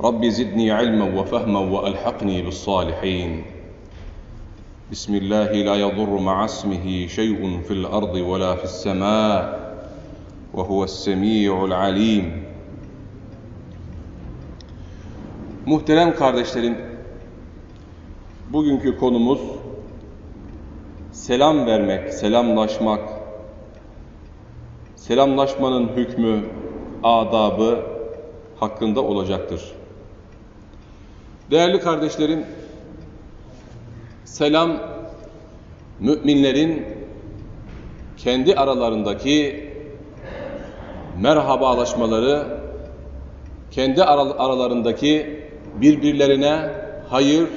رب زدني علما وفهما وألحقني بالصالحين بسم الله لا يضر مع اسمه شيء في الأرض ولا في السماء وهو السميع العليم Muhterem kardeşlerim, bugünkü konumuz selam vermek, selamlaşmak, selamlaşmanın hükmü, adabı hakkında olacaktır. Değerli kardeşlerim, selam müminlerin kendi aralarındaki merhabalaşmaları, kendi aralarındaki birbirlerine hayır,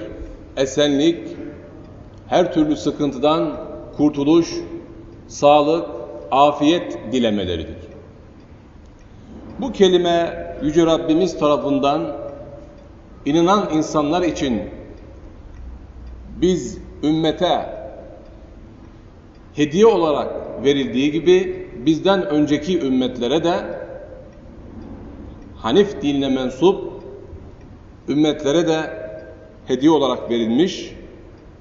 esenlik, her türlü sıkıntıdan kurtuluş, sağlık, afiyet dilemeleridir. Bu kelime Yüce Rabbimiz tarafından inanan insanlar için biz ümmete hediye olarak verildiği gibi bizden önceki ümmetlere de Hanif dinine mensup ümmetlere de hediye olarak verilmiş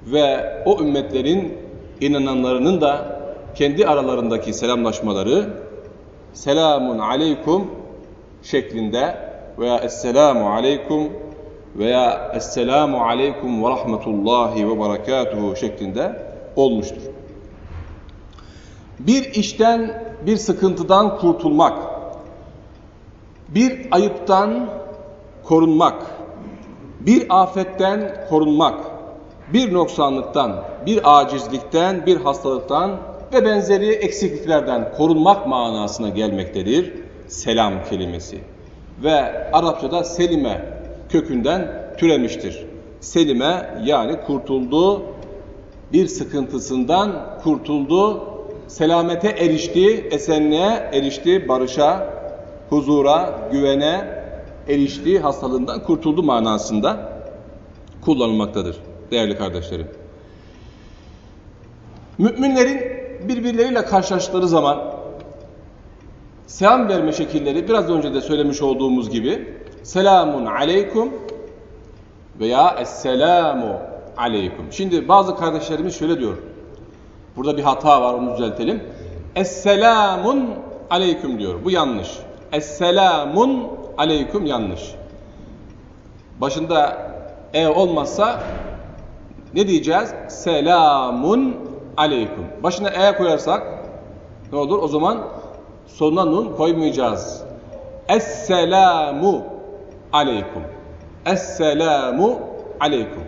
ve o ümmetlerin inananlarının da kendi aralarındaki selamlaşmaları selamun aleykum şeklinde veya esselamu aleykum veya esselamu aleykum ve rahmetullahi ve berekatuhu şeklinde olmuştur. Bir işten, bir sıkıntıdan kurtulmak, bir ayıptan korunmak, bir afetten korunmak, bir noksanlıktan, bir acizlikten, bir hastalıktan ve benzeri eksikliklerden korunmak manasına gelmektedir selam kelimesi. Ve Arapçada selime kökünden türemiştir. Selime yani kurtuldu, bir sıkıntısından kurtuldu, selamete erişti, esenliğe erişti, barışa, huzura, güvene erişti, hastalığından kurtuldu manasında kullanılmaktadır değerli kardeşlerim. Müminlerin birbirleriyle karşılaştıkları zaman selam verme şekilleri biraz önce de söylemiş olduğumuz gibi selamun aleykum veya esselamu aleykum. Şimdi bazı kardeşlerimiz şöyle diyor. Burada bir hata var onu düzeltelim. Esselamun aleyküm diyor. Bu yanlış. Esselamun aleyküm yanlış. Başında e olmazsa ne diyeceğiz? Selamun aleyküm. Başına e koyarsak ne olur? O zaman sonuna nun koymayacağız. Esselamu aleyküm. Esselamu aleyküm.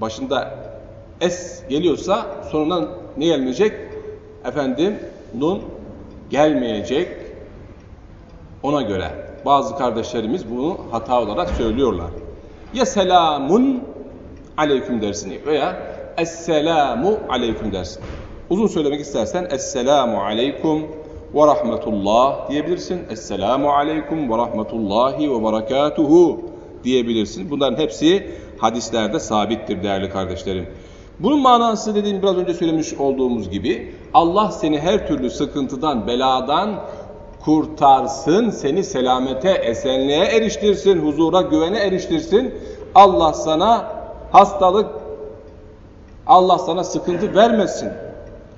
Başında es geliyorsa sonuna ne gelmeyecek? Efendim nun gelmeyecek. Ona göre bazı kardeşlerimiz bunu hata olarak söylüyorlar. Ya selamun aleyküm dersin veya esselamu aleyküm dersin. Uzun söylemek istersen esselamu aleyküm ve rahmetullah diyebilirsin. Esselamu aleyküm ve rahmetullahi ve berekatuhu diyebilirsin. Bunların hepsi hadislerde sabittir değerli kardeşlerim. Bunun manası dediğim biraz önce söylemiş olduğumuz gibi Allah seni her türlü sıkıntıdan, beladan kurtarsın, seni selamete, esenliğe eriştirsin, huzura, güvene eriştirsin. Allah sana hastalık, Allah sana sıkıntı vermesin.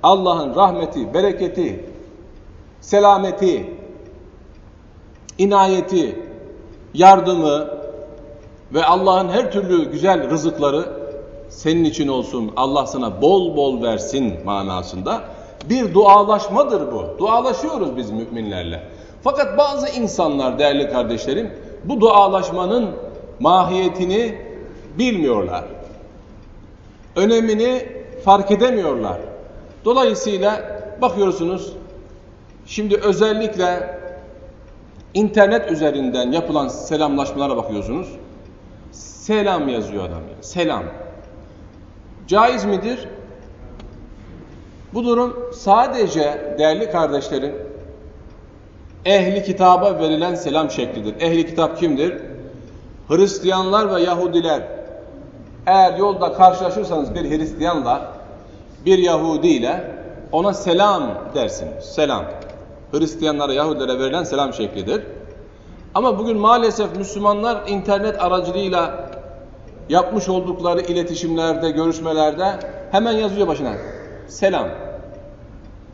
Allah'ın rahmeti, bereketi, selameti, inayeti, yardımı ve Allah'ın her türlü güzel rızıkları senin için olsun. Allah sana bol bol versin manasında. Bir dualaşmadır bu. Dualaşıyoruz biz müminlerle. Fakat bazı insanlar değerli kardeşlerim bu dualaşmanın mahiyetini bilmiyorlar. Önemini fark edemiyorlar. Dolayısıyla bakıyorsunuz şimdi özellikle internet üzerinden yapılan selamlaşmalara bakıyorsunuz. Selam yazıyor adam ya. Selam. Caiz midir? Bu durum sadece değerli kardeşlerin ehli kitaba verilen selam şeklidir. Ehli kitap kimdir? Hristiyanlar ve Yahudiler. Eğer yolda karşılaşırsanız bir Hristiyanla, bir Yahudi ile ona selam dersiniz. Selam. Hristiyanlara, Yahudilere verilen selam şeklidir. Ama bugün maalesef Müslümanlar internet aracılığıyla yapmış oldukları iletişimlerde, görüşmelerde hemen yazıyor başına. Selam.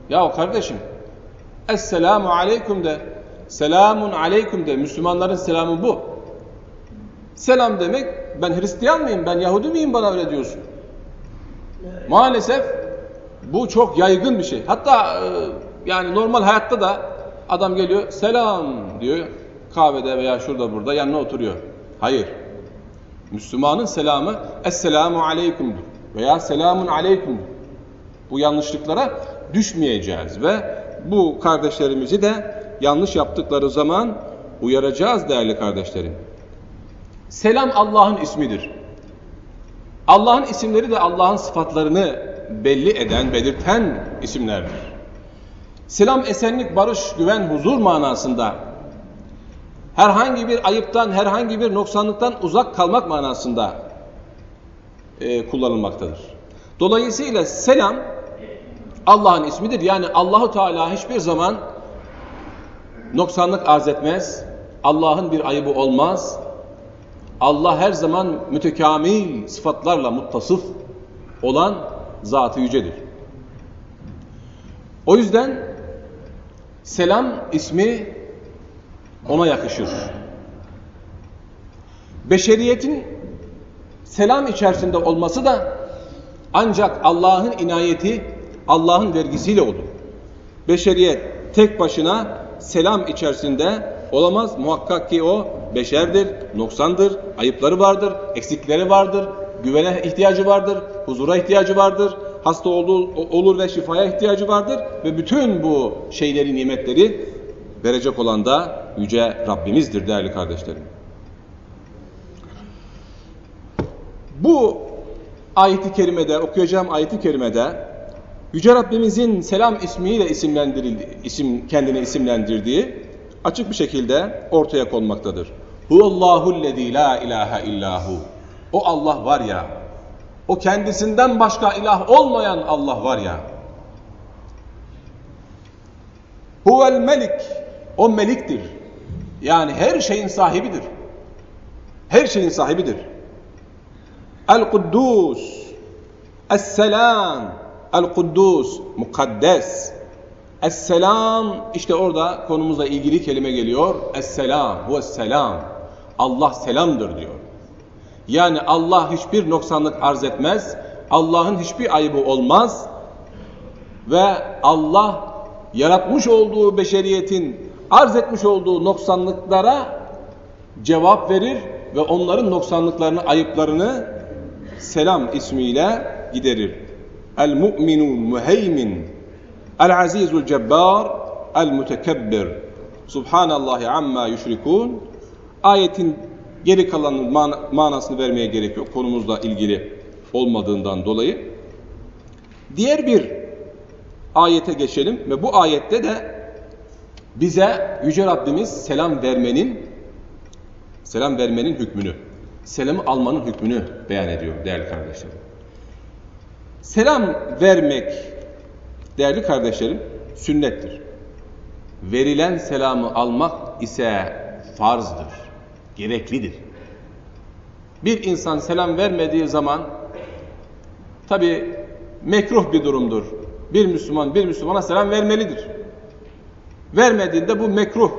Ya kardeşim, Esselamu aleyküm de, selamun aleyküm de, Müslümanların selamı bu. Selam demek, ben Hristiyan mıyım, ben Yahudi miyim bana öyle diyorsun. Maalesef bu çok yaygın bir şey. Hatta e, yani normal hayatta da adam geliyor, selam diyor kahvede veya şurada burada yanına oturuyor. Hayır. Müslümanın selamı Esselamu Aleyküm'dür veya Selamun Aleyküm'dür. Bu yanlışlıklara düşmeyeceğiz ve bu kardeşlerimizi de yanlış yaptıkları zaman uyaracağız değerli kardeşlerim. Selam Allah'ın ismidir. Allah'ın isimleri de Allah'ın sıfatlarını belli eden, belirten isimlerdir. Selam esenlik, barış, güven, huzur manasında herhangi bir ayıptan, herhangi bir noksanlıktan uzak kalmak manasında e, kullanılmaktadır. Dolayısıyla selam Allah'ın ismidir. Yani Allahu Teala hiçbir zaman noksanlık arz etmez. Allah'ın bir ayıbı olmaz. Allah her zaman mütekamil sıfatlarla muttasıf olan zatı yücedir. O yüzden selam ismi ona yakışır. Beşeriyetin selam içerisinde olması da ancak Allah'ın inayeti, Allah'ın vergisiyle olur. Beşeriyet tek başına selam içerisinde olamaz. Muhakkak ki o beşerdir, noksandır, ayıpları vardır, eksikleri vardır, güvene ihtiyacı vardır, huzura ihtiyacı vardır, hasta olur, olur ve şifaya ihtiyacı vardır ve bütün bu şeyleri, nimetleri verecek olan da Yüce Rabbimizdir değerli kardeşlerim. Bu ayeti kerimede, okuyacağım ayeti kerimede Yüce Rabbimizin selam ismiyle isimlendirildi, isim, kendini isimlendirdiği açık bir şekilde ortaya konmaktadır. Huvallahu'llezî la ilahe illahu. O Allah var ya, o kendisinden başka ilah olmayan Allah var ya. Huvel melik. O meliktir. Yani her şeyin sahibidir. Her şeyin sahibidir. El-Kuddus. Es-Selam. El-Kuddus. Mukaddes. Es-Selam. işte orada konumuzla ilgili kelime geliyor. Es-Selam. Huves-Selam. Allah selamdır diyor. Yani Allah hiçbir noksanlık arz etmez. Allah'ın hiçbir ayıbı olmaz. Ve Allah yaratmış olduğu beşeriyetin arz etmiş olduğu noksanlıklara cevap verir ve onların noksanlıklarını, ayıplarını selam ismiyle giderir. El-mu'minun muheymin El-azizul cebbar El-mutekebbir Subhanallahi amma yüşrikun Ayetin geri kalanın man manasını vermeye gerek yok. Konumuzla ilgili olmadığından dolayı. Diğer bir ayete geçelim ve bu ayette de bize Yüce Rabbimiz selam vermenin selam vermenin hükmünü, selamı almanın hükmünü beyan ediyor değerli kardeşlerim. Selam vermek değerli kardeşlerim sünnettir. Verilen selamı almak ise farzdır, gereklidir. Bir insan selam vermediği zaman tabi mekruh bir durumdur. Bir Müslüman bir Müslümana selam vermelidir. Vermediğinde bu mekruh,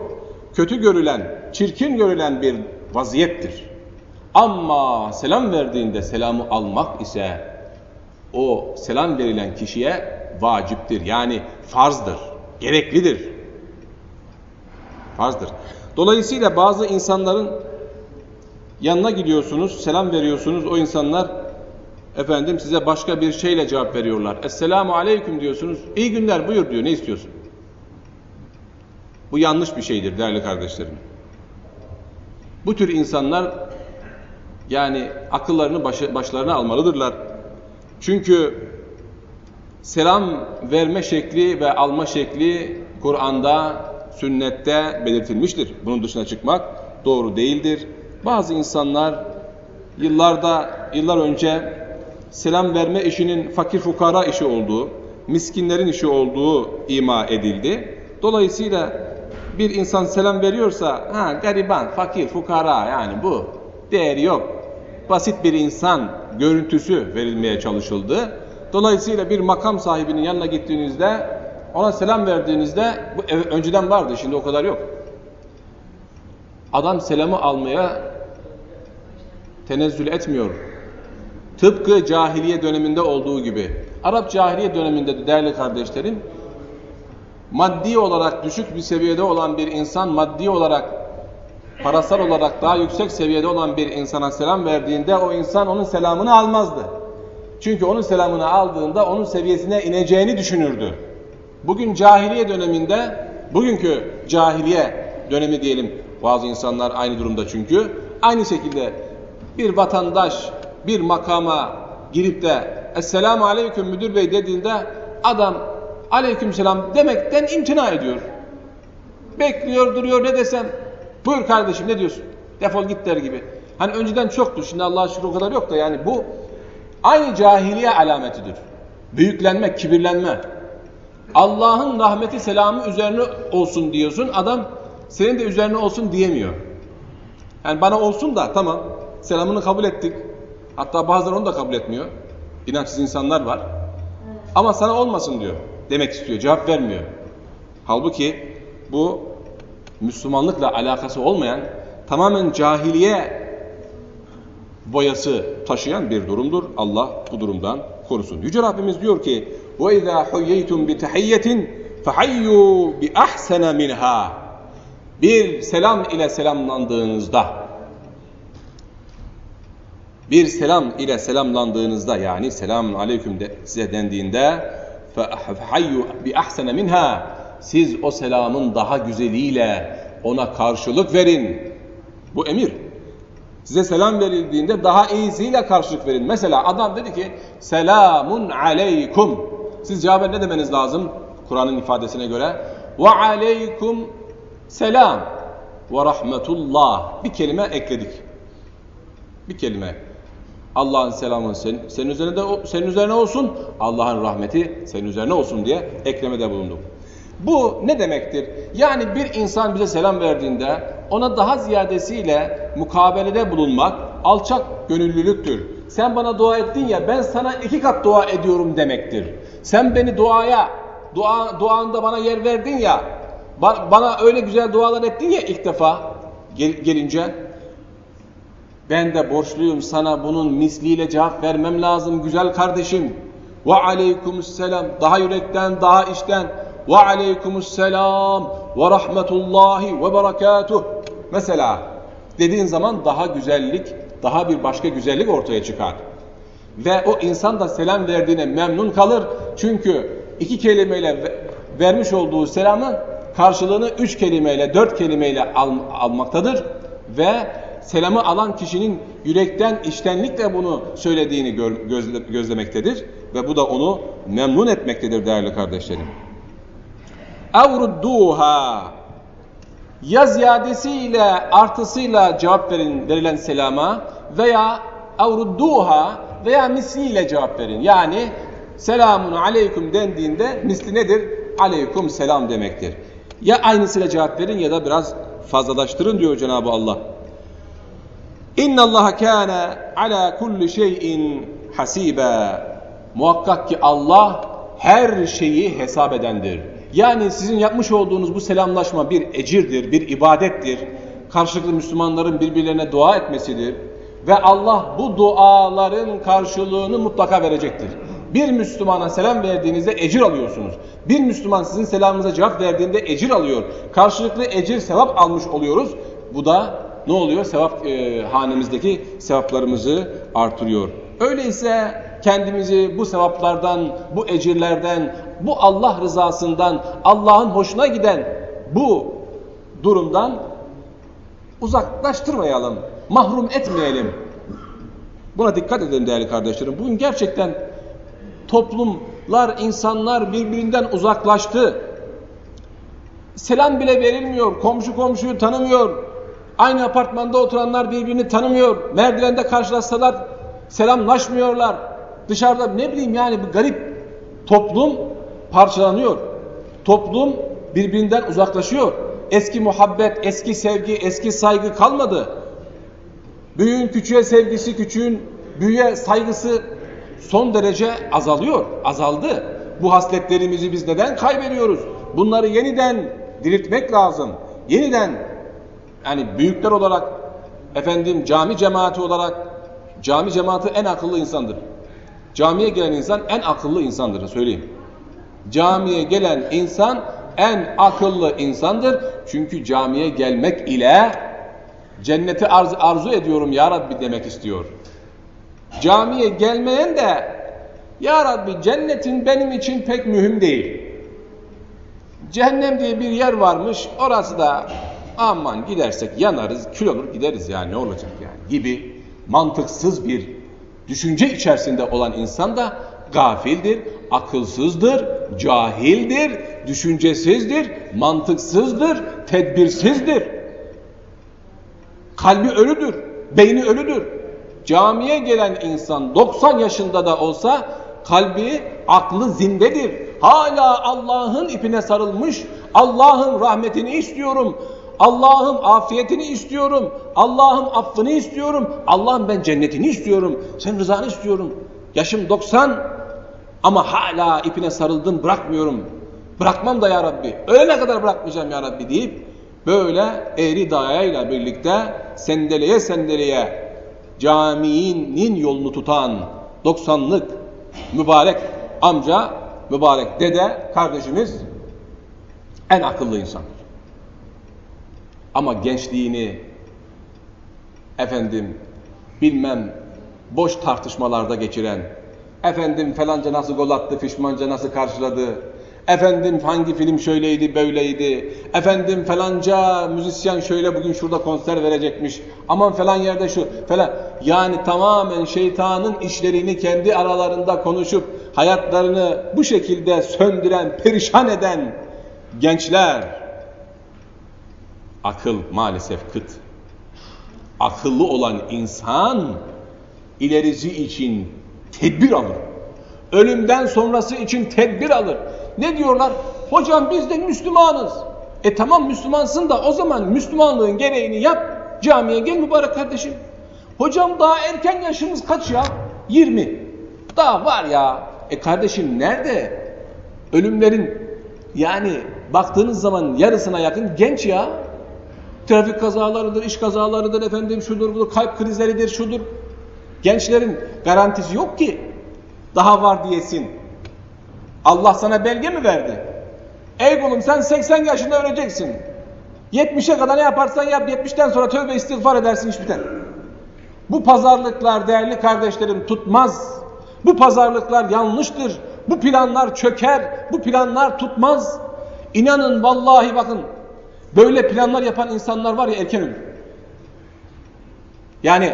kötü görülen, çirkin görülen bir vaziyettir. Ama selam verdiğinde selamı almak ise o selam verilen kişiye vaciptir. Yani farzdır, gereklidir. Farzdır. Dolayısıyla bazı insanların yanına gidiyorsunuz, selam veriyorsunuz. O insanlar efendim size başka bir şeyle cevap veriyorlar. Esselamu aleyküm diyorsunuz. İyi günler buyur diyor. Ne istiyorsun? Bu yanlış bir şeydir değerli kardeşlerim. Bu tür insanlar yani akıllarını başı, başlarına almalıdırlar. Çünkü selam verme şekli ve alma şekli Kur'an'da, sünnette belirtilmiştir. Bunun dışına çıkmak doğru değildir. Bazı insanlar yıllarda, yıllar önce selam verme işinin fakir fukara işi olduğu, miskinlerin işi olduğu ima edildi. Dolayısıyla bir insan selam veriyorsa, ha gariban, fakir, fukara yani bu değeri yok. Basit bir insan görüntüsü verilmeye çalışıldı. Dolayısıyla bir makam sahibinin yanına gittiğinizde, ona selam verdiğinizde, bu önceden vardı, şimdi o kadar yok. Adam selamı almaya tenezzül etmiyor. Tıpkı cahiliye döneminde olduğu gibi. Arap cahiliye döneminde de değerli kardeşlerim, maddi olarak düşük bir seviyede olan bir insan, maddi olarak, parasal olarak daha yüksek seviyede olan bir insana selam verdiğinde o insan onun selamını almazdı. Çünkü onun selamını aldığında onun seviyesine ineceğini düşünürdü. Bugün cahiliye döneminde, bugünkü cahiliye dönemi diyelim bazı insanlar aynı durumda çünkü. Aynı şekilde bir vatandaş bir makama girip de Esselamu Aleyküm Müdür Bey dediğinde adam Aleyküm Selam demekten imtina ediyor. Bekliyor duruyor ne desem buyur kardeşim ne diyorsun defol git der gibi. Hani önceden çoktu şimdi Allah'a şükür o kadar yok da yani bu aynı cahiliye alametidir. Büyüklenmek, kibirlenme. Allah'ın rahmeti selamı üzerine olsun diyorsun adam senin de üzerine olsun diyemiyor. Yani bana olsun da tamam selamını kabul ettik. Hatta bazıları onu da kabul etmiyor. İnançsız insanlar var. Ama sana olmasın diyor. Demek istiyor. Cevap vermiyor. Halbuki bu Müslümanlıkla alakası olmayan tamamen cahiliye boyası taşıyan bir durumdur. Allah bu durumdan korusun. Yüce Rabbimiz diyor ki وَاِذَا حُيَّيْتُمْ بِتَحِيَّةٍ فَحَيُّوا بِأَحْسَنَ مِنْهَا Bir selam ile selamlandığınızda bir selam ile selamlandığınızda yani selamun aleyküm de size dendiğinde فَحَيُّ بِأَحْسَنَ minha Siz o selamın daha güzeliyle ona karşılık verin. Bu emir. Size selam verildiğinde daha iyisiyle karşılık verin. Mesela adam dedi ki selamun aleykum. Siz cevaben ne demeniz lazım? Kur'an'ın ifadesine göre. Ve aleykum selam ve rahmetullah. Bir kelime ekledik. Bir kelime. Allah'ın selamı senin, senin üzerine de senin üzerine olsun. Allah'ın rahmeti senin üzerine olsun diye eklemede bulunduk. Bu ne demektir? Yani bir insan bize selam verdiğinde ona daha ziyadesiyle mukabelede bulunmak alçak gönüllülüktür. Sen bana dua ettin ya ben sana iki kat dua ediyorum demektir. Sen beni duaya, dua, duanda bana yer verdin ya bana öyle güzel dualar ettin ya ilk defa gel, gelince ben de borçluyum sana bunun misliyle cevap vermem lazım güzel kardeşim. Ve aleykümselam. Daha yürekten, daha içten. Ve aleykümselam ve rahmetullahi ve berekatuh. Mesela dediğin zaman daha güzellik, daha bir başka güzellik ortaya çıkar. Ve o insan da selam verdiğine memnun kalır. Çünkü iki kelimeyle vermiş olduğu selamın karşılığını üç kelimeyle, dört kelimeyle al, almaktadır. Ve selamı alan kişinin yürekten, içtenlikle bunu söylediğini gözle, gözlemektedir. Ve bu da onu memnun etmektedir değerli kardeşlerim. اَوْرُدُّوهَا Ya ziyadesiyle, artısıyla cevap verin, verilen selama veya اَوْرُدُّوهَا veya misliyle cevap verin. Yani selamun aleyküm dendiğinde misli nedir? Aleyküm selam demektir. Ya aynısıyla cevap verin ya da biraz fazlalaştırın diyor Cenab-ı Allah. İnna Allah kana ala kulli şeyin hasiba. Muhakkak ki Allah her şeyi hesap edendir. Yani sizin yapmış olduğunuz bu selamlaşma bir ecirdir, bir ibadettir. Karşılıklı Müslümanların birbirlerine dua etmesidir. Ve Allah bu duaların karşılığını mutlaka verecektir. Bir Müslümana selam verdiğinizde ecir alıyorsunuz. Bir Müslüman sizin selamınıza cevap verdiğinde ecir alıyor. Karşılıklı ecir, sevap almış oluyoruz. Bu da ne oluyor? Sevap e, hanemizdeki sevaplarımızı artırıyor. Öyleyse kendimizi bu sevaplardan, bu ecirlerden, bu Allah rızasından, Allah'ın hoşuna giden bu durumdan uzaklaştırmayalım, mahrum etmeyelim. Buna dikkat edin değerli kardeşlerim. Bugün gerçekten toplumlar, insanlar birbirinden uzaklaştı. Selam bile verilmiyor, komşu komşuyu tanımıyor. Aynı apartmanda oturanlar birbirini tanımıyor. Merdivende karşılaşsalar selamlaşmıyorlar. Dışarıda ne bileyim yani bu garip toplum parçalanıyor. Toplum birbirinden uzaklaşıyor. Eski muhabbet, eski sevgi, eski saygı kalmadı. Büyüğün küçüğe sevgisi, küçüğün büyüğe saygısı son derece azalıyor, azaldı. Bu hasletlerimizi biz neden kaybediyoruz? Bunları yeniden diriltmek lazım. Yeniden yani büyükler olarak efendim cami cemaati olarak cami cemaati en akıllı insandır. Camiye gelen insan en akıllı insandır söyleyeyim. Camiye gelen insan en akıllı insandır. Çünkü camiye gelmek ile cenneti arz arzu ediyorum ya Rabbi demek istiyor. Camiye gelmeyen de ya Rabbi cennetin benim için pek mühim değil. Cehennem diye bir yer varmış orası da aman gidersek yanarız kül olur gideriz ya ne olacak yani gibi mantıksız bir düşünce içerisinde olan insan da gafildir, akılsızdır, cahildir, düşüncesizdir, mantıksızdır, tedbirsizdir. Kalbi ölüdür, beyni ölüdür. Camiye gelen insan 90 yaşında da olsa kalbi, aklı zindedir. Hala Allah'ın ipine sarılmış, Allah'ın rahmetini istiyorum, Allah'ım afiyetini istiyorum, Allah'ım affını istiyorum, Allah'ım ben cennetini istiyorum, sen rızanı istiyorum. Yaşım 90 ama hala ipine sarıldım bırakmıyorum. Bırakmam da ya Rabbi. Öyle kadar bırakmayacağım ya Rabbi deyip böyle eğri dayayla birlikte sendeleye sendeleye caminin yolunu tutan 90'lık mübarek amca, mübarek dede kardeşimiz en akıllı insan. Ama gençliğini efendim bilmem boş tartışmalarda geçiren, efendim falanca nasıl gol attı, fişmanca nasıl karşıladı, efendim hangi film şöyleydi, böyleydi, efendim falanca müzisyen şöyle bugün şurada konser verecekmiş, aman falan yerde şu falan. Yani tamamen şeytanın işlerini kendi aralarında konuşup hayatlarını bu şekilde söndüren, perişan eden gençler, akıl maalesef kıt. Akıllı olan insan ilerisi için tedbir alır. Ölümden sonrası için tedbir alır. Ne diyorlar? Hocam biz de Müslümanız. E tamam Müslümansın da o zaman Müslümanlığın gereğini yap. Camiye gel mübarek kardeşim. Hocam daha erken yaşımız kaç ya? 20. Daha var ya. E kardeşim nerede? Ölümlerin yani baktığınız zaman yarısına yakın genç ya. Trafik kazalarıdır, iş kazalarıdır, efendim şudur budur, kalp krizleridir, şudur. Gençlerin garantisi yok ki. Daha var diyesin. Allah sana belge mi verdi? Ey kulum sen 80 yaşında öleceksin. 70'e kadar ne yaparsan yap, 70'ten sonra tövbe istiğfar edersin iş biter. Bu pazarlıklar değerli kardeşlerim tutmaz. Bu pazarlıklar yanlıştır. Bu planlar çöker. Bu planlar tutmaz. İnanın vallahi bakın böyle planlar yapan insanlar var ya erken ölür. Yani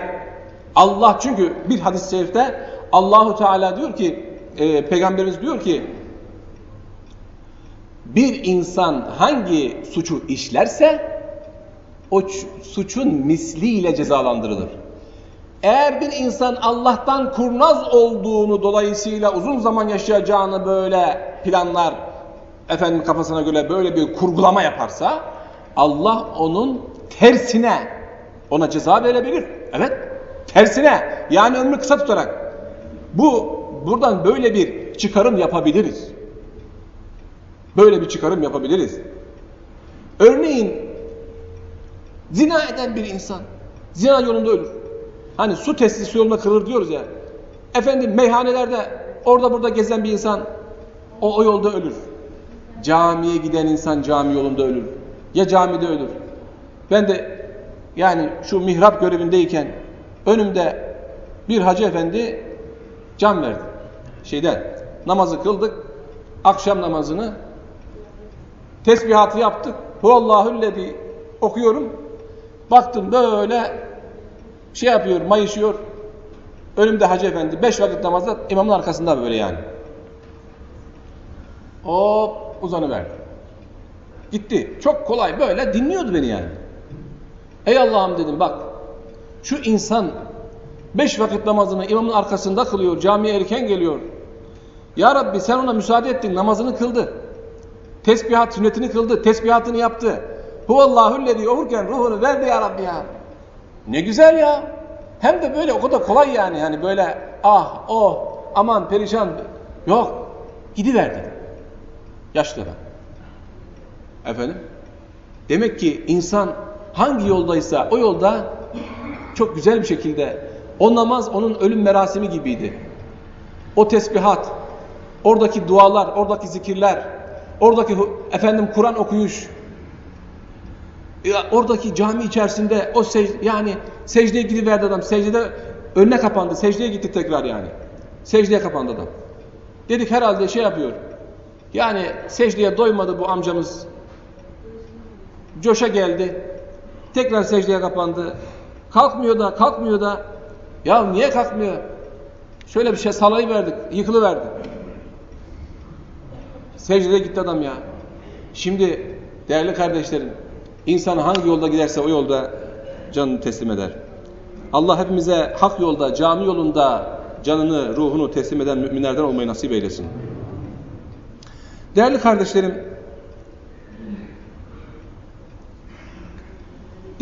Allah çünkü bir hadis-i şerifte Allahu Teala diyor ki e, peygamberimiz diyor ki bir insan hangi suçu işlerse o suçun misliyle cezalandırılır. Eğer bir insan Allah'tan kurnaz olduğunu dolayısıyla uzun zaman yaşayacağını böyle planlar efendim kafasına göre böyle bir kurgulama yaparsa Allah onun tersine ona ceza verebilir. Evet. Tersine yani ömrü kısa tutarak bu buradan böyle bir çıkarım yapabiliriz. Böyle bir çıkarım yapabiliriz. Örneğin zina eden bir insan zina yolunda ölür. Hani su testisi yolunda kırılır diyoruz ya. Efendim meyhanelerde orada burada gezen bir insan o, o yolda ölür. Camiye giden insan cami yolunda ölür. Ya camide ölür. Ben de yani şu mihrap görevindeyken önümde bir hacı efendi can verdi. Şeyden namazı kıldık. Akşam namazını tesbihatı yaptık. Huvallahullezî okuyorum. Baktım böyle şey yapıyor, mayışıyor. Önümde Hacı Efendi. Beş vakit namazda imamın arkasında böyle yani. Hop uzanıverdi. Gitti. Çok kolay böyle dinliyordu beni yani. Ey Allah'ım dedim bak. Şu insan beş vakit namazını imamın arkasında kılıyor. Camiye erken geliyor. Ya Rabbi sen ona müsaade ettin. Namazını kıldı. Tesbihat sünnetini kıldı. Tesbihatını yaptı. Huvallahüllezî okurken ruhunu verdi ya Rabbi ya. Ne güzel ya. Hem de böyle o kadar kolay yani. Yani böyle ah oh aman perişan. Yok. Gidiverdi. Yaşlı adam. Efendim? Demek ki insan hangi yoldaysa o yolda çok güzel bir şekilde o namaz onun ölüm merasimi gibiydi. O tesbihat, oradaki dualar, oradaki zikirler, oradaki efendim Kur'an okuyuş, oradaki cami içerisinde o sec yani secdeye gidiverdi adam. Secdede önüne kapandı. Secdeye gitti tekrar yani. Secdeye kapandı adam. Dedik herhalde şey yapıyor. Yani secdeye doymadı bu amcamız. Coşa geldi. Tekrar secdeye kapandı. Kalkmıyor da kalkmıyor da. Ya niye kalkmıyor? Şöyle bir şey salayıverdik. Yıkılıverdi. Secdeye gitti adam ya. Şimdi değerli kardeşlerim İnsan hangi yolda giderse o yolda canını teslim eder. Allah hepimize hak yolda, cami yolunda canını, ruhunu teslim eden müminlerden olmayı nasip eylesin. Değerli kardeşlerim,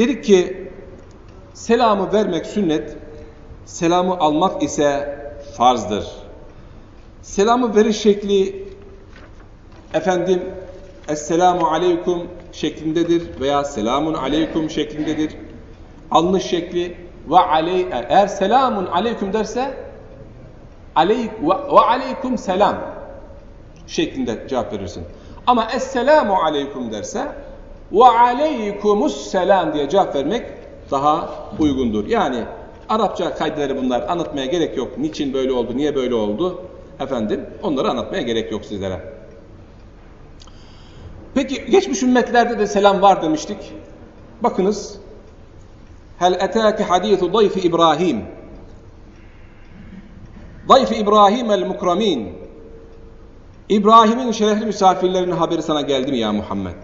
dedik ki selamı vermek sünnet, selamı almak ise farzdır. Selamı veriş şekli efendim Esselamu Aleyküm şeklindedir veya Selamun Aleyküm şeklindedir. Alnış şekli ve aley eğer Selamun Aleyküm derse aleyk ve, ve Aleyküm selam şeklinde cevap verirsin. Ama Esselamu Aleyküm derse ve Aleykumus selam diye cevap vermek daha uygundur. Yani Arapça kaydeleri bunlar anlatmaya gerek yok. Niçin böyle oldu, niye böyle oldu? Efendim onları anlatmaya gerek yok sizlere. Peki geçmiş ümmetlerde de selam var demiştik. Bakınız. Hel etâke hadîthu dayfi İbrahim. Dayfi İbrahim el mukramin. İbrahim'in şerefli misafirlerinin haberi sana geldi mi ya Muhammed?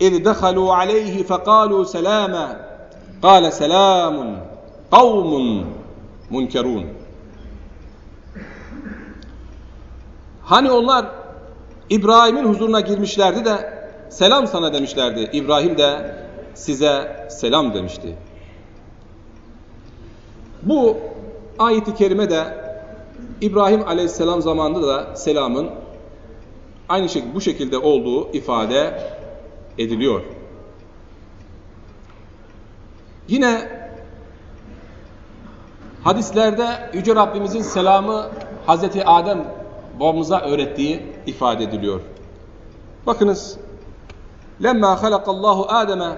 İz dehalû aleyhi fekâlû selâme. Kâle selâmun. Kavmun munkerûn. Hani onlar İbrahim'in huzuruna girmişlerdi de selam sana demişlerdi. İbrahim de size selam demişti. Bu ayeti kerime de İbrahim aleyhisselam zamanında da selamın aynı şekilde bu şekilde olduğu ifade ediliyor. Yine hadislerde Yüce Rabbimizin selamı Hazreti Adem babamıza öğrettiği ifade ediliyor. Bakınız lemma halakallahu Adem'e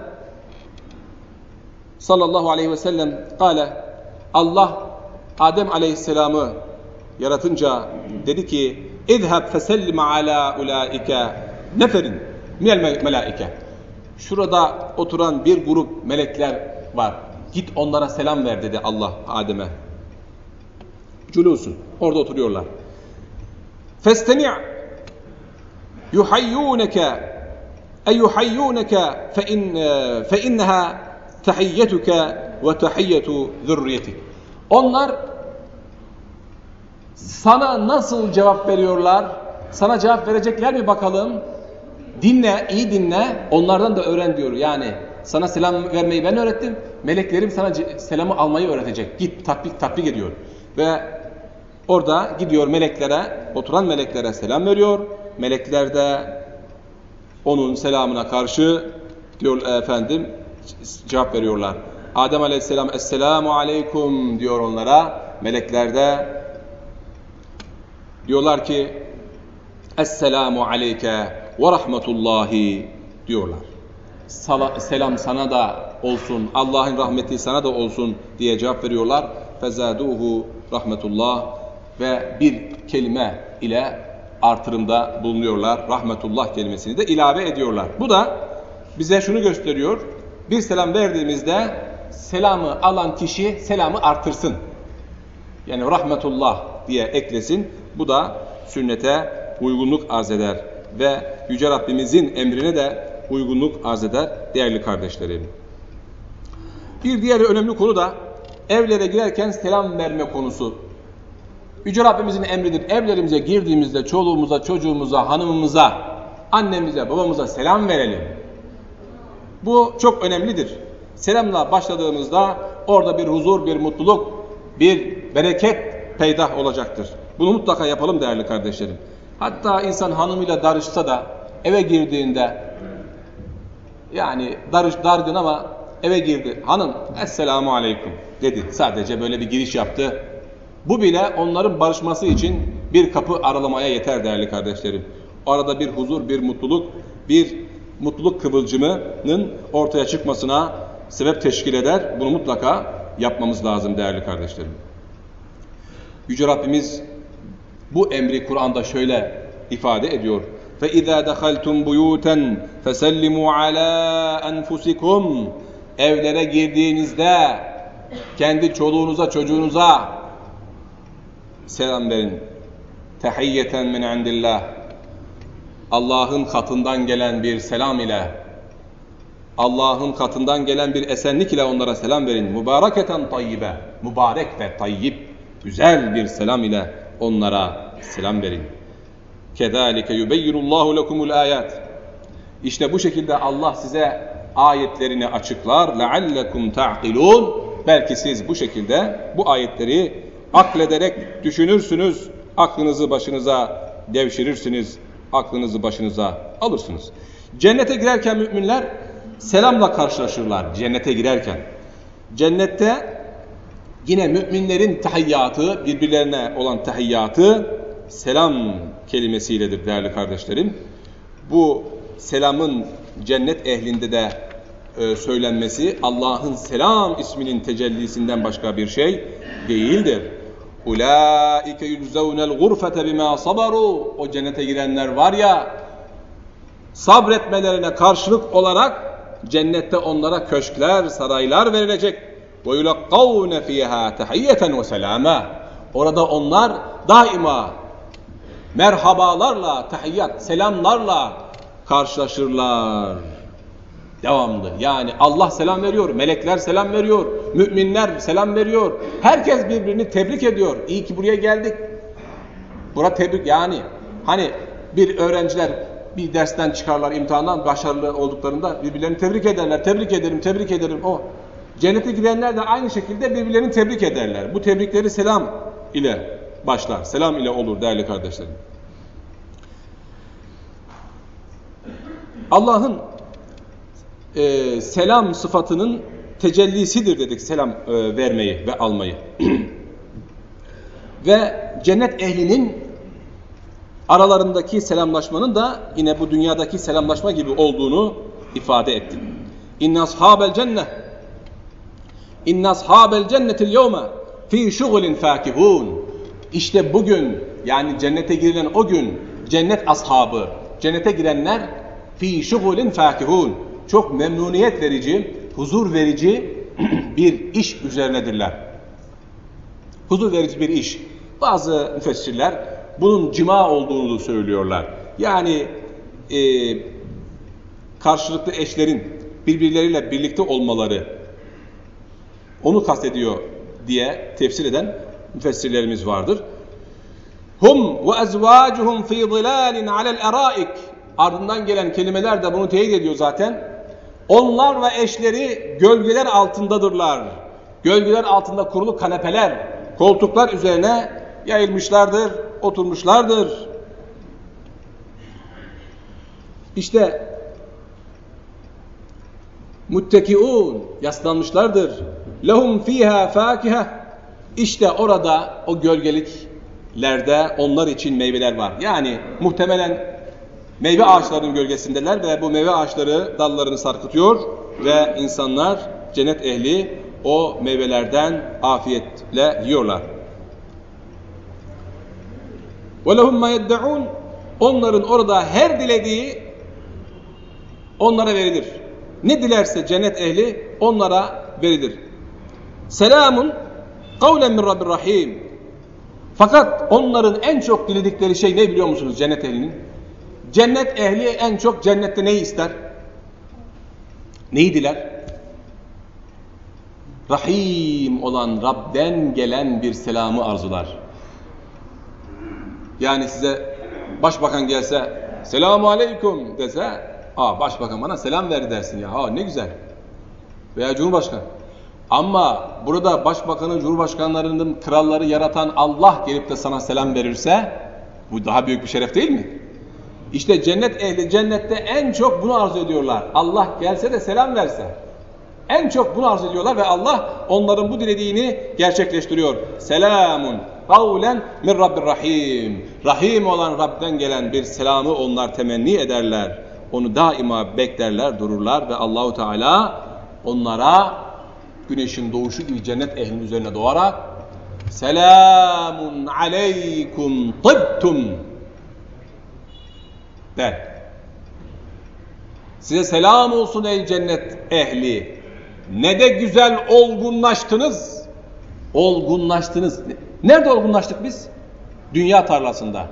sallallahu aleyhi ve sellem kâle Allah Adem aleyhisselamı yaratınca dedi ki اِذْهَبْ فَسَلِّمَ عَلَى اُولَٰئِكَ neferin minel melaike. Şurada oturan bir grup melekler var. Git onlara selam ver dedi Allah Adem'e. Culusun. Orada oturuyorlar. Festemi' yuhayyûneke eyyuhayyûneke fe inneha tahiyyetuke ve tahiyyetu zürriyetik. Onlar sana nasıl cevap veriyorlar? Sana cevap verecekler mi bakalım? Dinle, iyi dinle. Onlardan da öğren diyor. Yani sana selam vermeyi ben öğrettim. Meleklerim sana selamı almayı öğretecek. Git tatbik tatbik ediyor. Ve Orada gidiyor meleklere, oturan meleklere selam veriyor. Melekler de onun selamına karşı diyor efendim cevap veriyorlar. Adem aleyhisselam esselamu aleykum diyor onlara. Melekler de diyorlar ki esselamu aleyke ve rahmetullahi diyorlar. Sala, selam sana da olsun, Allah'ın rahmeti sana da olsun diye cevap veriyorlar. Fezaduhu rahmetullah ve bir kelime ile artırımda bulunuyorlar. Rahmetullah kelimesini de ilave ediyorlar. Bu da bize şunu gösteriyor. Bir selam verdiğimizde selamı alan kişi selamı artırsın. Yani rahmetullah diye eklesin. Bu da sünnete uygunluk arz eder. Ve Yüce Rabbimizin emrine de uygunluk arz eder değerli kardeşlerim. Bir diğer önemli konu da evlere girerken selam verme konusu. Yüce Rabbimizin emridir. Evlerimize girdiğimizde çoluğumuza, çocuğumuza, hanımımıza, annemize, babamıza selam verelim. Bu çok önemlidir. Selamla başladığımızda orada bir huzur, bir mutluluk, bir bereket peydah olacaktır. Bunu mutlaka yapalım değerli kardeşlerim. Hatta insan hanımıyla darışsa da eve girdiğinde yani darış dargın ama eve girdi. Hanım esselamu aleyküm dedi. Sadece böyle bir giriş yaptı. Bu bile onların barışması için bir kapı aralamaya yeter değerli kardeşlerim. Arada bir huzur, bir mutluluk, bir mutluluk kıvılcımının ortaya çıkmasına sebep teşkil eder. Bunu mutlaka yapmamız lazım değerli kardeşlerim. Yüce Rabbimiz bu emri Kur'an'da şöyle ifade ediyor. فَاِذَا دَخَلْتُمْ بُيُوتًا فَسَلِّمُوا عَلَى أَنْفُسِكُمْ Evlere girdiğinizde kendi çoluğunuza çocuğunuza selam verin. Tehiyyeten min indillah. Allah'ın katından gelen bir selam ile Allah'ın katından gelen bir esenlik ile onlara selam verin. Mübareketen tayyibe. Mübarek ve tayyib. Güzel bir selam ile onlara selam verin. Kedalike yubeyyinullahu lekumul ayat. İşte bu şekilde Allah size ayetlerini açıklar. Leallekum ta'qilun. Belki siz bu şekilde bu ayetleri aklederek düşünürsünüz. Aklınızı başınıza devşirirsiniz. Aklınızı başınıza alırsınız. Cennete girerken müminler selamla karşılaşırlar cennete girerken. Cennette yine müminlerin tahiyyatı, birbirlerine olan tahiyyatı selam kelimesiyledir değerli kardeşlerim. Bu selamın cennet ehlinde de e, söylenmesi Allah'ın selam isminin tecellisinden başka bir şey değildir. Ulaike yujzaunel gurfete bima sabaru. O cennete girenler var ya sabretmelerine karşılık olarak cennette onlara köşkler, saraylar verilecek. Ve yulakkavne fiha tahiyyeten ve selama. Orada onlar daima merhabalarla, tahiyyat, selamlarla karşılaşırlar. Devamlı. Yani Allah selam veriyor, melekler selam veriyor, müminler selam veriyor. Herkes birbirini tebrik ediyor. İyi ki buraya geldik. Bura tebrik yani. Hani bir öğrenciler bir dersten çıkarlar imtihandan başarılı olduklarında birbirlerini tebrik ederler. Tebrik ederim, tebrik ederim. O cennete gidenler de aynı şekilde birbirlerini tebrik ederler. Bu tebrikleri selam ile başlar. Selam ile olur değerli kardeşlerim. Allah'ın e, selam sıfatının tecellisidir dedik selam e, vermeyi ve almayı. ve cennet ehlinin aralarındaki selamlaşmanın da yine bu dünyadaki selamlaşma gibi olduğunu ifade ettik. İnne ashabel cennet İnne ashabel cennetil yevme fi şugulin fakihun İşte bugün yani cennete girilen o gün cennet ashabı, cennete girenler fi şugulin fakihun çok memnuniyet verici, huzur verici bir iş üzerinedirler. Huzur verici bir iş. Bazı müfessirler bunun cima olduğunu söylüyorlar. Yani e, karşılıklı eşlerin birbirleriyle birlikte olmaları onu kastediyor diye tefsir eden müfessirlerimiz vardır. Hum ve ezvacuhum fi zilalin alel eraik ardından gelen kelimeler de bunu teyit ediyor zaten. Onlar ve eşleri gölgeler altındadırlar. Gölgeler altında kurulu kanepeler, koltuklar üzerine yayılmışlardır, oturmuşlardır. İşte muttekiun yaslanmışlardır. Lehum fiha fakiha. İşte orada o gölgeliklerde onlar için meyveler var. Yani muhtemelen meyve ağaçlarının gölgesindeler ve bu meyve ağaçları dallarını sarkıtıyor ve insanlar cennet ehli o meyvelerden afiyetle yiyorlar. وَلَهُمْ مَا يَدَّعُونَ Onların orada her dilediği onlara verilir. Ne dilerse cennet ehli onlara verilir. Selamun kavlen min Rabbir Rahim. Fakat onların en çok diledikleri şey ne biliyor musunuz cennet ehlinin? Cennet ehli en çok cennette neyi ister? Neyi diler? Rahim olan Rab'den gelen bir selamı arzular. Yani size başbakan gelse selamu aleyküm dese aa başbakan bana selam ver dersin ya ha ne güzel. Veya cumhurbaşkanı. Ama burada başbakanın, cumhurbaşkanlarının kralları yaratan Allah gelip de sana selam verirse bu daha büyük bir şeref değil mi? İşte cennet ehli cennette en çok bunu arzu ediyorlar. Allah gelse de selam verse. En çok bunu arzu ediyorlar ve Allah onların bu dilediğini gerçekleştiriyor. Selamun kavlen min Rabbir Rahim. Rahim olan Rab'den gelen bir selamı onlar temenni ederler. Onu daima beklerler, dururlar ve Allahu Teala onlara güneşin doğuşu gibi cennet ehlinin üzerine doğarak Selamun aleykum tıbtum der. Size selam olsun ey cennet ehli. Ne de güzel olgunlaştınız. Olgunlaştınız. Nerede olgunlaştık biz? Dünya tarlasında.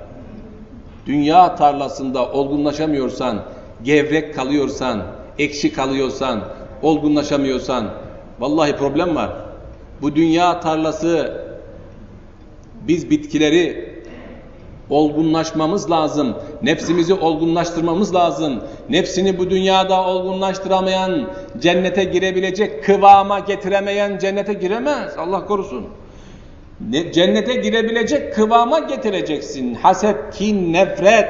Dünya tarlasında olgunlaşamıyorsan, gevrek kalıyorsan, ekşi kalıyorsan, olgunlaşamıyorsan vallahi problem var. Bu dünya tarlası biz bitkileri olgunlaşmamız lazım. Nefsimizi olgunlaştırmamız lazım. Nefsini bu dünyada olgunlaştıramayan, cennete girebilecek kıvama getiremeyen cennete giremez. Allah korusun. Ne, cennete girebilecek kıvama getireceksin. Haset, kin, nefret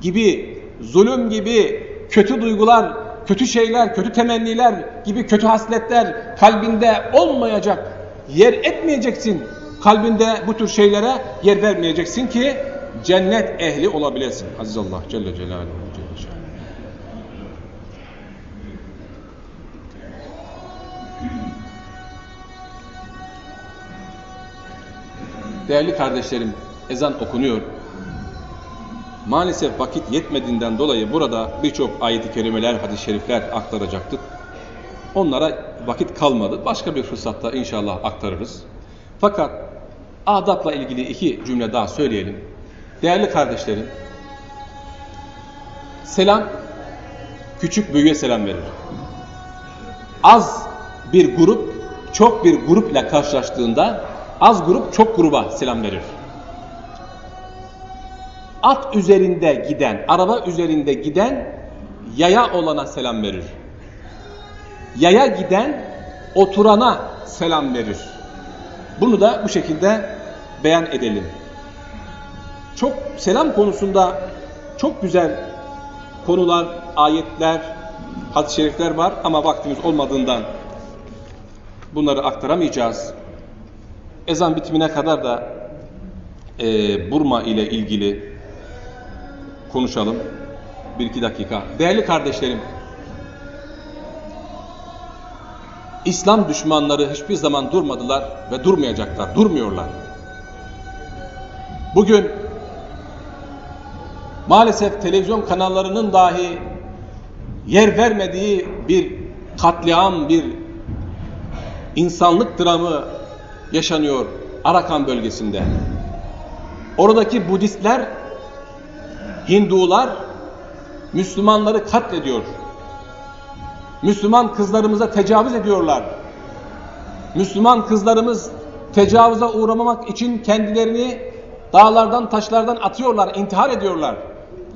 gibi, zulüm gibi kötü duygular, kötü şeyler, kötü temenniler gibi kötü hasletler kalbinde olmayacak. Yer etmeyeceksin kalbinde bu tür şeylere yer vermeyeceksin ki cennet ehli olabilesin. Aziz Allah Celle Celaluhu. Celle Celaluhu. Değerli kardeşlerim, ezan okunuyor. Maalesef vakit yetmediğinden dolayı burada birçok ayet-i kerimeler, hadis-i şerifler aktaracaktık. Onlara vakit kalmadı. Başka bir fırsatta inşallah aktarırız. Fakat adapla ilgili iki cümle daha söyleyelim. Değerli kardeşlerim, selam küçük büyüğe selam verir. Az bir grup çok bir grup ile karşılaştığında az grup çok gruba selam verir. At üzerinde giden, araba üzerinde giden yaya olana selam verir. Yaya giden oturana selam verir. Bunu da bu şekilde beyan edelim. Çok selam konusunda çok güzel konular, ayetler, hadis-i şerifler var ama vaktimiz olmadığından bunları aktaramayacağız. Ezan bitimine kadar da e, Burma ile ilgili konuşalım. Bir iki dakika. Değerli kardeşlerim, İslam düşmanları hiçbir zaman durmadılar ve durmayacaklar, durmuyorlar. Bugün maalesef televizyon kanallarının dahi yer vermediği bir katliam, bir insanlık dramı yaşanıyor Arakan bölgesinde. Oradaki Budistler, Hindular Müslümanları katlediyor. Müslüman kızlarımıza tecavüz ediyorlar. Müslüman kızlarımız tecavüze uğramamak için kendilerini dağlardan taşlardan atıyorlar, intihar ediyorlar.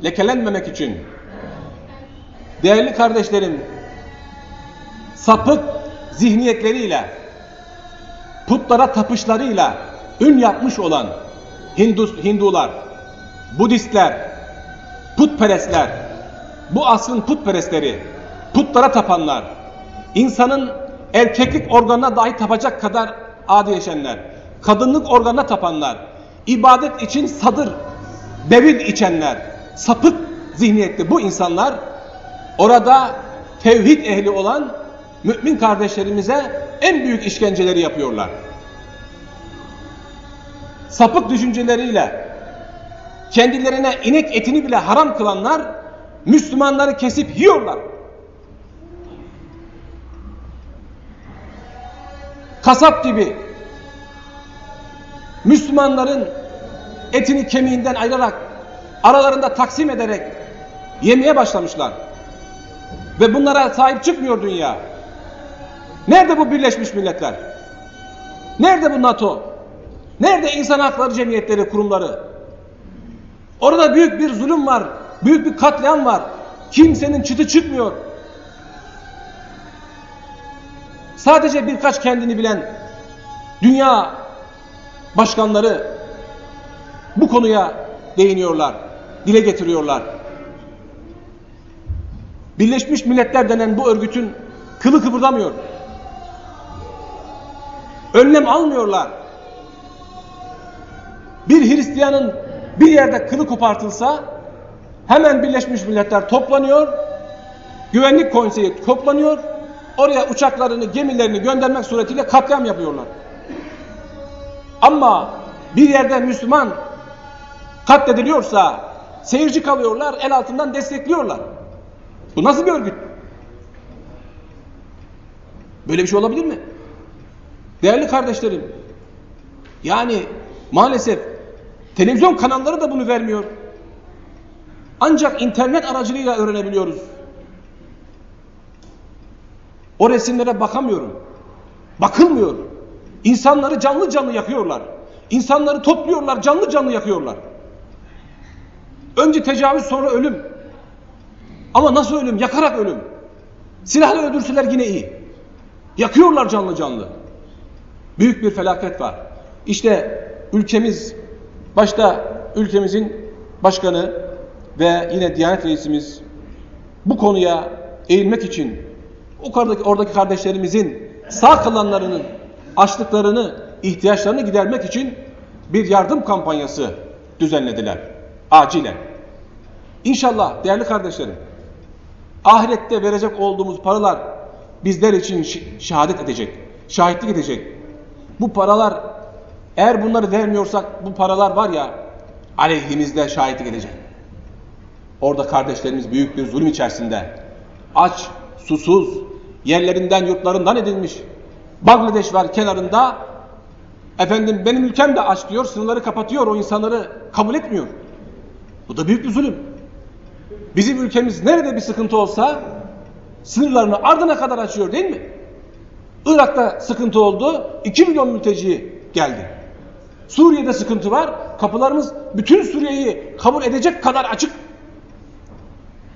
Lekelenmemek için. Değerli kardeşlerim, sapık zihniyetleriyle, putlara tapışlarıyla ün yapmış olan Hindu, Hindular, Budistler, putperestler, bu asrın putperestleri, putlara tapanlar, insanın erkeklik organına dahi tapacak kadar adi yaşayanlar, kadınlık organına tapanlar, ibadet için sadır, bevil içenler, sapık zihniyetli bu insanlar orada tevhid ehli olan mümin kardeşlerimize en büyük işkenceleri yapıyorlar. Sapık düşünceleriyle kendilerine inek etini bile haram kılanlar Müslümanları kesip yiyorlar. Kasap gibi Müslümanların etini kemiğinden ayırarak aralarında taksim ederek yemeye başlamışlar. Ve bunlara sahip çıkmıyor dünya. Nerede bu Birleşmiş Milletler? Nerede bu NATO? Nerede insan hakları cemiyetleri, kurumları? Orada büyük bir zulüm var. Büyük bir katliam var. Kimsenin çıtı çıkmıyor. Sadece birkaç kendini bilen dünya başkanları bu konuya değiniyorlar, dile getiriyorlar. Birleşmiş Milletler denen bu örgütün kılı kıpırdamıyor. Önlem almıyorlar. Bir Hristiyanın bir yerde kılı kopartılsa hemen Birleşmiş Milletler toplanıyor, güvenlik konseyi toplanıyor, oraya uçaklarını, gemilerini göndermek suretiyle katliam yapıyorlar. Ama bir yerde Müslüman katlediliyorsa seyirci kalıyorlar, el altından destekliyorlar. Bu nasıl bir örgüt? Böyle bir şey olabilir mi? Değerli kardeşlerim, yani maalesef televizyon kanalları da bunu vermiyor. Ancak internet aracılığıyla öğrenebiliyoruz. O resimlere bakamıyorum. Bakılmıyor. İnsanları canlı canlı yakıyorlar. İnsanları topluyorlar, canlı canlı yakıyorlar. Önce tecavüz sonra ölüm. Ama nasıl ölüm? Yakarak ölüm. Silahla öldürseler yine iyi. Yakıyorlar canlı canlı. Büyük bir felaket var. İşte ülkemiz, başta ülkemizin başkanı ve yine Diyanet Reisimiz bu konuya eğilmek için oradaki, kardeşlerimizin sağ kalanlarının açlıklarını, ihtiyaçlarını gidermek için bir yardım kampanyası düzenlediler. Acilen. İnşallah değerli kardeşlerim, ahirette verecek olduğumuz paralar bizler için şehadet edecek, şahitlik edecek. Bu paralar eğer bunları vermiyorsak bu paralar var ya aleyhimizde şahitlik edecek. Orada kardeşlerimiz büyük bir zulüm içerisinde aç, susuz, yerlerinden yurtlarından edilmiş. Bangladeş var kenarında efendim benim ülkem de aç diyor sınırları kapatıyor o insanları kabul etmiyor. Bu da büyük bir zulüm. Bizim ülkemiz nerede bir sıkıntı olsa sınırlarını ardına kadar açıyor değil mi? Irak'ta sıkıntı oldu. 2 milyon mülteci geldi. Suriye'de sıkıntı var. Kapılarımız bütün Suriye'yi kabul edecek kadar açık.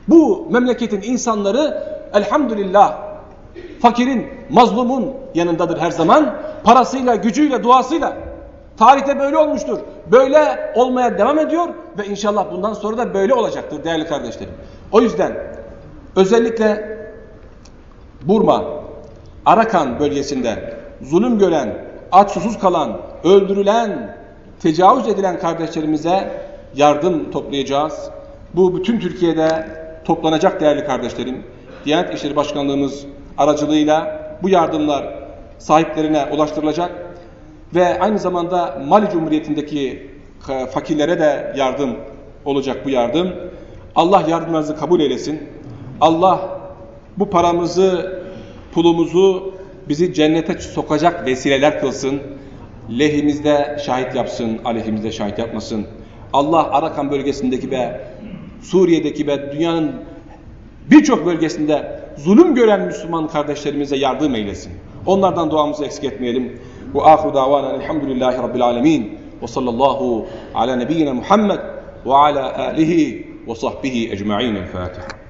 Bu memleketin insanları elhamdülillah fakirin, mazlumun yanındadır her zaman. Parasıyla, gücüyle, duasıyla. Tarihte böyle olmuştur. Böyle olmaya devam ediyor ve inşallah bundan sonra da böyle olacaktır değerli kardeşlerim. O yüzden özellikle Burma, Arakan bölgesinde zulüm gören, aç susuz kalan, öldürülen, tecavüz edilen kardeşlerimize yardım toplayacağız. Bu bütün Türkiye'de toplanacak değerli kardeşlerim. Diyanet İşleri Başkanlığımız aracılığıyla bu yardımlar sahiplerine ulaştırılacak ve aynı zamanda Mali Cumhuriyeti'ndeki e, fakirlere de yardım olacak bu yardım. Allah yardımlarınızı kabul eylesin. Allah bu paramızı, pulumuzu bizi cennete sokacak vesileler kılsın. Lehimizde şahit yapsın, aleyhimizde şahit yapmasın. Allah Arakan bölgesindeki ve Suriye'deki ve dünyanın birçok bölgesinde zulüm gören Müslüman kardeşlerimize yardım eylesin. Onlardan duamızı eksik etmeyelim. Ve ahu davana elhamdülillahi rabbil alemin. Ve sallallahu ala nebiyyina Muhammed ve ala alihi ve sahbihi ecma'in. El Fatiha.